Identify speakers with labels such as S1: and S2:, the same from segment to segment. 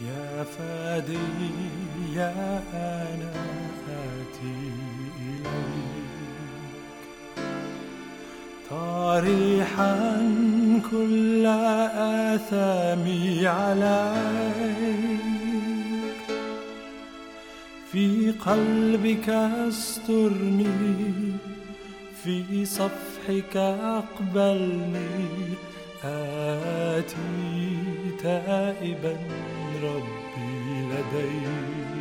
S1: يا فادي يا أنا آتي إليك. طارحا كل آثامي عليك. في قلبك استرني في صفحك أقبلني. آتي تائبا ربي لديك.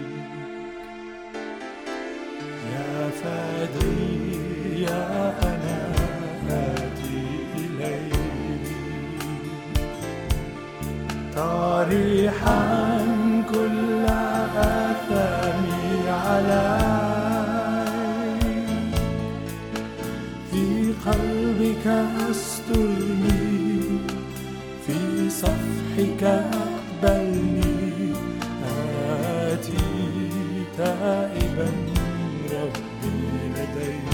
S1: يا فادي يا أنا آتي إليك. طريحا كل آثامي عليك في قلبك استرني صفحك أقبلني. آتي تائبا ربي لديك.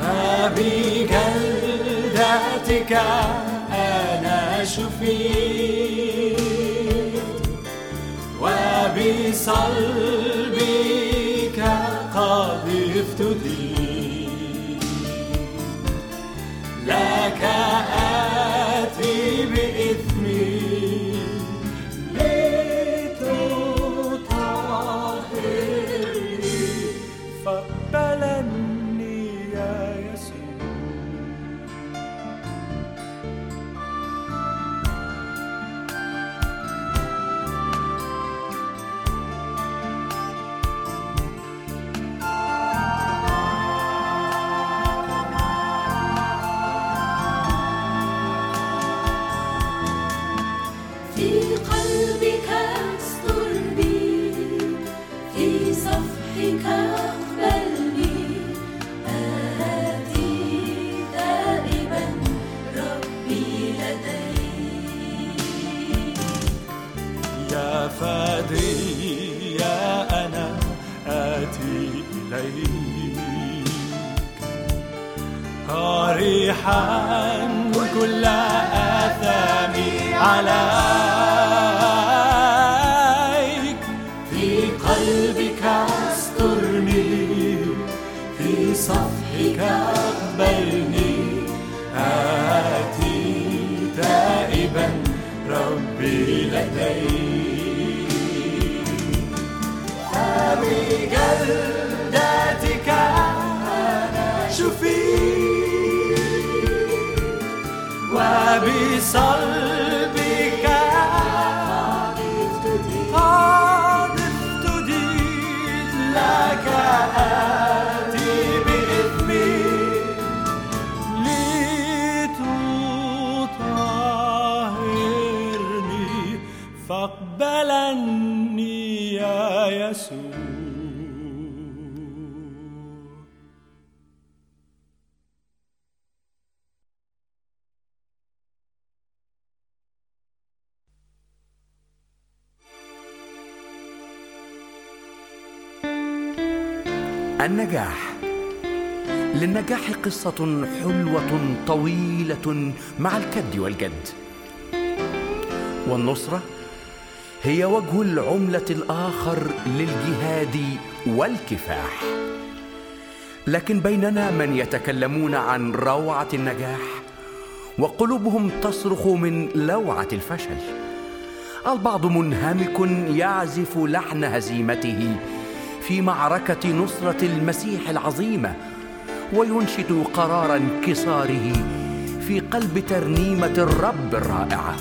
S1: فبجلدتك أنا شفيت فادي يا أنا آتي إليك. كل آثامي عليك صفحك أقبلني. آتي تائبا ربي لديك. فبجلدتك أنا شفيت وبصلبك
S2: النجاح. للنجاح قصة حلوة طويلة مع الكد والجد. والنصرة هي وجه العملة الآخر للجهاد والكفاح. لكن بيننا من يتكلمون عن روعة النجاح وقلوبهم تصرخ من لوعة الفشل. البعض منهمك يعزف لحن هزيمته في معركة نصرة المسيح العظيمة وينشد قرار انكساره في قلب ترنيمة الرب الرائعة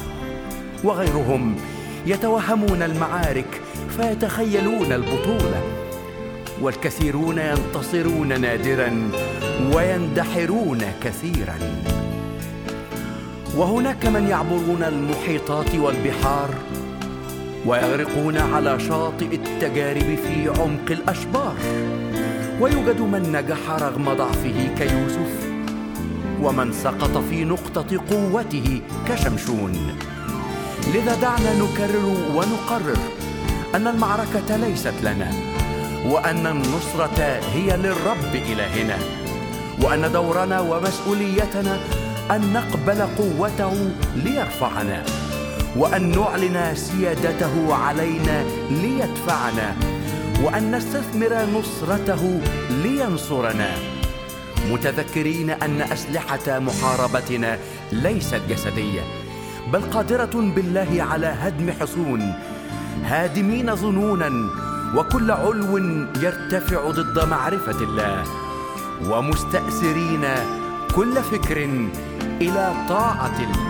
S2: وغيرهم يتوهمون المعارك فيتخيلون البطولة. والكثيرون ينتصرون نادرا ويندحرون كثيرا. وهناك من يعبرون المحيطات والبحار ويغرقون على شاطئ التجارب في عمق الأشبار. ويوجد من نجح رغم ضعفه كيوسف ومن سقط في نقطة قوته كشمشون. لذا دعنا نكرر ونقرر أن المعركة ليست لنا وأن النصرة هي للرب إلهنا وأن دورنا ومسؤوليتنا أن نقبل قوته ليرفعنا وأن نعلن سيادته علينا ليدفعنا وأن نستثمر نصرته لينصرنا. متذكرين أن أسلحة محاربتنا ليست جسدية بل قادرة بالله على هدم حصون هادمين ظنونا وكل علو يرتفع ضد معرفة الله ومستاسرين كل فكر إلى طاعة الله.